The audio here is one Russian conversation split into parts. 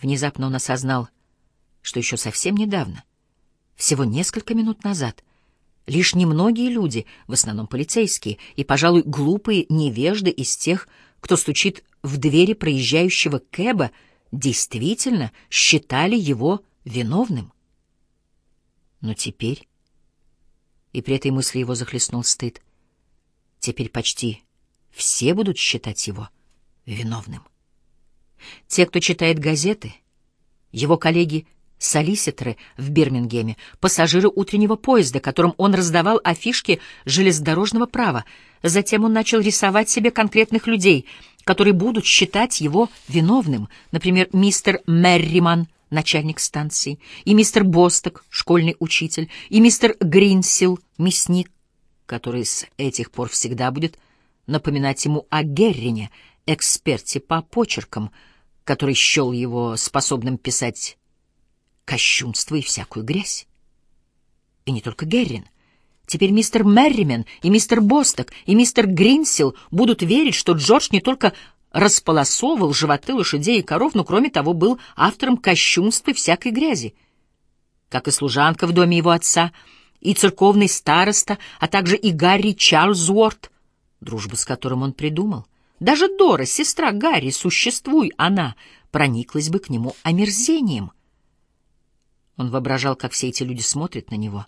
Внезапно он осознал, что еще совсем недавно, всего несколько минут назад, лишь немногие люди, в основном полицейские, и, пожалуй, глупые невежды из тех, кто стучит в двери проезжающего Кэба, действительно считали его виновным. Но теперь... И при этой мысли его захлестнул стыд. Теперь почти все будут считать его виновным. Те, кто читает газеты, его коллеги солиситоры в Бирмингеме, пассажиры утреннего поезда, которым он раздавал афишки железнодорожного права. Затем он начал рисовать себе конкретных людей, которые будут считать его виновным, например, мистер Мерриман, начальник станции, и мистер Босток, школьный учитель, и мистер Гринсил, мясник, который с этих пор всегда будет напоминать ему о Геррине, эксперте по почеркам, который счел его способным писать кощунство и всякую грязь. И не только Геррин. Теперь мистер Мерримен и мистер Босток и мистер Гринсил будут верить, что Джордж не только располосовывал животы лошадей и коров, но, кроме того, был автором кощунства и всякой грязи. Как и служанка в доме его отца, и церковный староста, а также и Гарри Чарльзуорт, дружбу с которым он придумал. Даже Дора, сестра Гарри, существуй она, прониклась бы к нему омерзением. Он воображал, как все эти люди смотрят на него,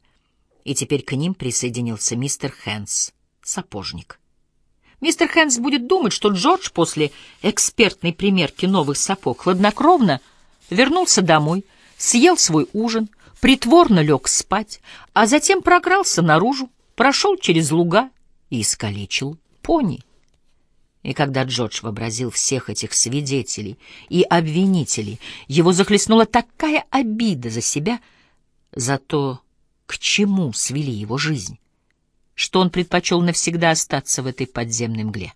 и теперь к ним присоединился мистер Хэнс, сапожник. Мистер Хэнс будет думать, что Джордж после экспертной примерки новых сапог хладнокровно вернулся домой, съел свой ужин, притворно лег спать, а затем прокрался наружу, прошел через луга и искалечил пони. И когда Джордж вообразил всех этих свидетелей и обвинителей, его захлестнула такая обида за себя, за то, к чему свели его жизнь что он предпочел навсегда остаться в этой подземной мгле.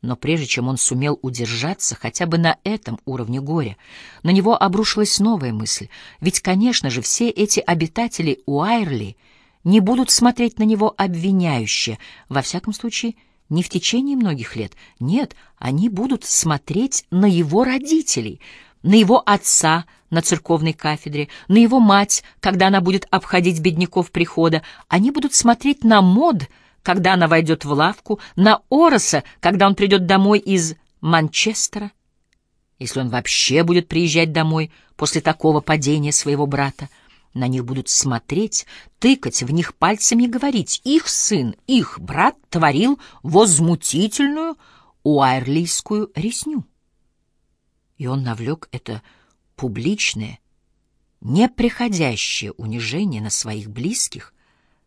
Но прежде чем он сумел удержаться хотя бы на этом уровне горя, на него обрушилась новая мысль. Ведь, конечно же, все эти обитатели Уайрли не будут смотреть на него обвиняюще, во всяком случае, не в течение многих лет. Нет, они будут смотреть на его родителей — на его отца на церковной кафедре, на его мать, когда она будет обходить бедняков прихода. Они будут смотреть на Мод, когда она войдет в лавку, на Ороса, когда он придет домой из Манчестера, если он вообще будет приезжать домой после такого падения своего брата. На них будут смотреть, тыкать в них пальцами и говорить, их сын, их брат творил возмутительную уайрлийскую резню и он навлек это публичное, неприходящее унижение на своих близких,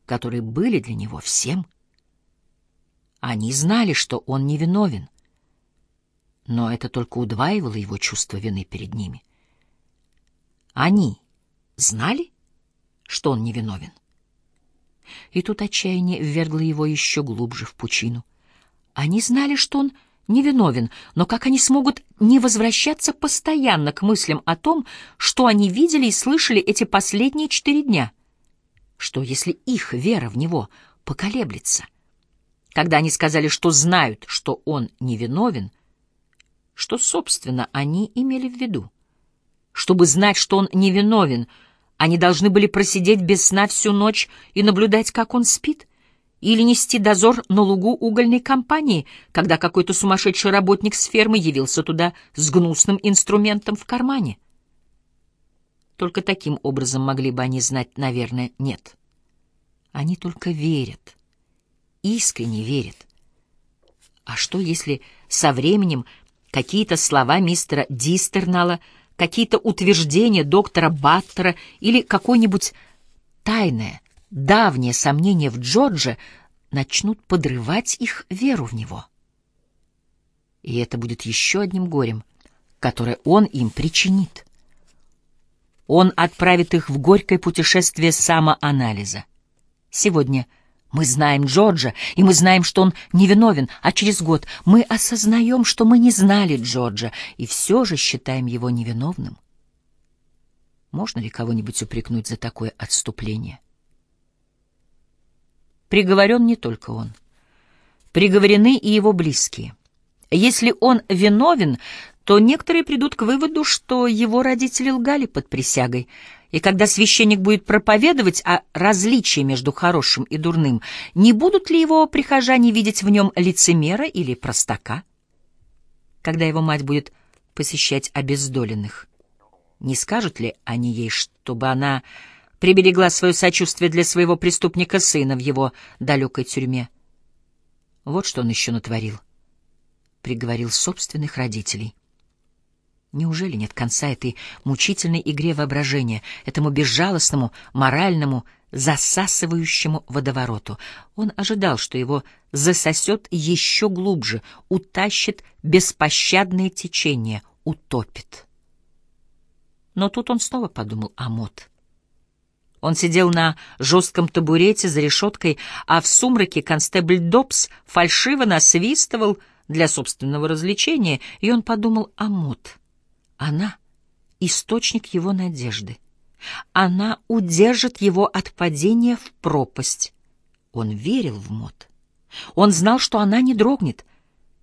которые были для него всем. Они знали, что он невиновен, но это только удваивало его чувство вины перед ними. Они знали, что он невиновен. И тут отчаяние ввергло его еще глубже в пучину. Они знали, что он невиновен, но как они смогут не возвращаться постоянно к мыслям о том, что они видели и слышали эти последние четыре дня? Что, если их вера в него поколеблется? Когда они сказали, что знают, что он невиновен, что, собственно, они имели в виду? Чтобы знать, что он невиновен, они должны были просидеть без сна всю ночь и наблюдать, как он спит — или нести дозор на лугу угольной компании, когда какой-то сумасшедший работник с фермы явился туда с гнусным инструментом в кармане. Только таким образом могли бы они знать, наверное, нет. Они только верят, искренне верят. А что, если со временем какие-то слова мистера Дистернала, какие-то утверждения доктора Баттера или какое-нибудь тайное, давние сомнения в Джордже начнут подрывать их веру в него. И это будет еще одним горем, которое он им причинит. Он отправит их в горькое путешествие самоанализа. Сегодня мы знаем Джорджа, и мы знаем, что он невиновен, а через год мы осознаем, что мы не знали Джорджа, и все же считаем его невиновным. Можно ли кого-нибудь упрекнуть за такое отступление? Приговорен не только он. Приговорены и его близкие. Если он виновен, то некоторые придут к выводу, что его родители лгали под присягой, и когда священник будет проповедовать о различии между хорошим и дурным, не будут ли его прихожане видеть в нем лицемера или простака? Когда его мать будет посещать обездоленных, не скажут ли они ей, чтобы она приберегла свое сочувствие для своего преступника сына в его далекой тюрьме? Вот что он еще натворил. Приговорил собственных родителей. Неужели нет конца этой мучительной игре воображения, этому безжалостному, моральному, засасывающему водовороту? Он ожидал, что его засосет еще глубже, утащит беспощадное течение, утопит. Но тут он снова подумал о Мот. Он сидел на жестком табурете за решеткой, а в сумраке констебль Добс фальшиво насвистывал для собственного развлечения, и он подумал о Мот. Она — источник его надежды. Она удержит его от падения в пропасть. Он верил в Мот. Он знал, что она не дрогнет,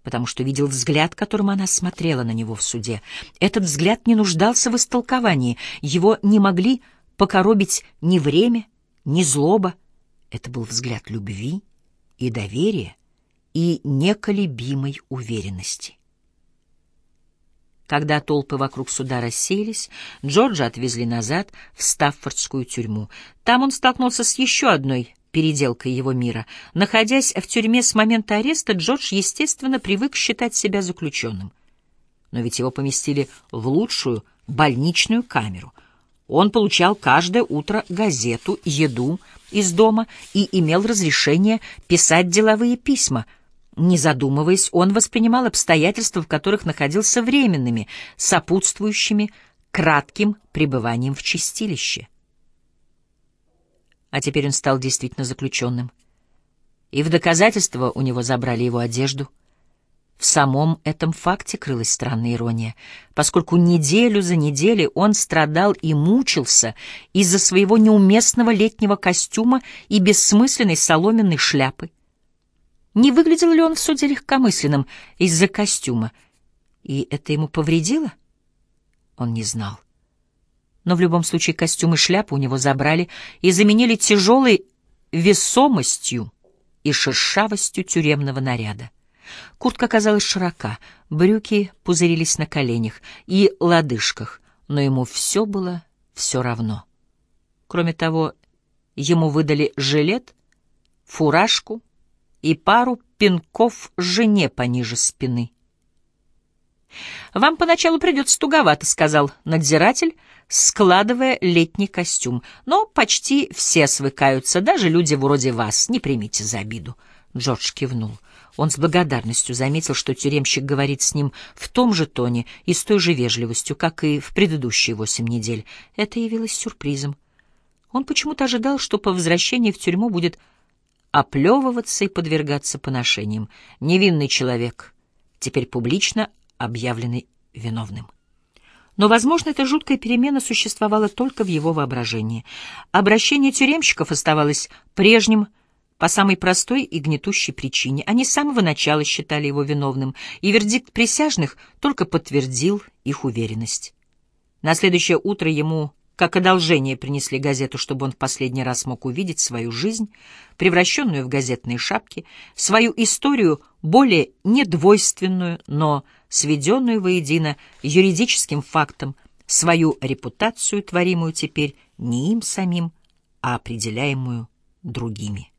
потому что видел взгляд, которым она смотрела на него в суде. Этот взгляд не нуждался в истолковании, его не могли покоробить ни время, ни злоба. Это был взгляд любви и доверия и неколебимой уверенности. Когда толпы вокруг суда рассеялись, Джорджа отвезли назад в Стаффордскую тюрьму. Там он столкнулся с еще одной переделкой его мира. Находясь в тюрьме с момента ареста, Джордж, естественно, привык считать себя заключенным. Но ведь его поместили в лучшую больничную камеру — он получал каждое утро газету, еду из дома и имел разрешение писать деловые письма. Не задумываясь, он воспринимал обстоятельства, в которых находился временными, сопутствующими кратким пребыванием в чистилище. А теперь он стал действительно заключенным. И в доказательство у него забрали его одежду — в самом этом факте крылась странная ирония, поскольку неделю за неделей он страдал и мучился из-за своего неуместного летнего костюма и бессмысленной соломенной шляпы. Не выглядел ли он в суде легкомысленным из-за костюма, и это ему повредило? Он не знал. Но в любом случае костюм и шляпу у него забрали и заменили тяжелой весомостью и шершавостью тюремного наряда. Куртка казалась широка, брюки пузырились на коленях и лодыжках, но ему все было все равно. Кроме того, ему выдали жилет, фуражку и пару пинков жене пониже спины. «Вам поначалу придется туговато», — сказал надзиратель, складывая летний костюм. «Но почти все свыкаются, даже люди вроде вас. Не примите за обиду». Джордж кивнул. Он с благодарностью заметил, что тюремщик говорит с ним в том же тоне и с той же вежливостью, как и в предыдущие восемь недель. Это явилось сюрпризом. Он почему-то ожидал, что по возвращении в тюрьму будет оплевываться и подвергаться поношениям. Невинный человек, теперь публично объявленный виновным. Но, возможно, эта жуткая перемена существовала только в его воображении. Обращение тюремщиков оставалось прежним, по самой простой и гнетущей причине. Они с самого начала считали его виновным, и вердикт присяжных только подтвердил их уверенность. На следующее утро ему, как одолжение, принесли газету, чтобы он в последний раз мог увидеть свою жизнь, превращенную в газетные шапки, свою историю более недвойственную, но сведенную воедино юридическим фактом, свою репутацию, творимую теперь не им самим, а определяемую другими.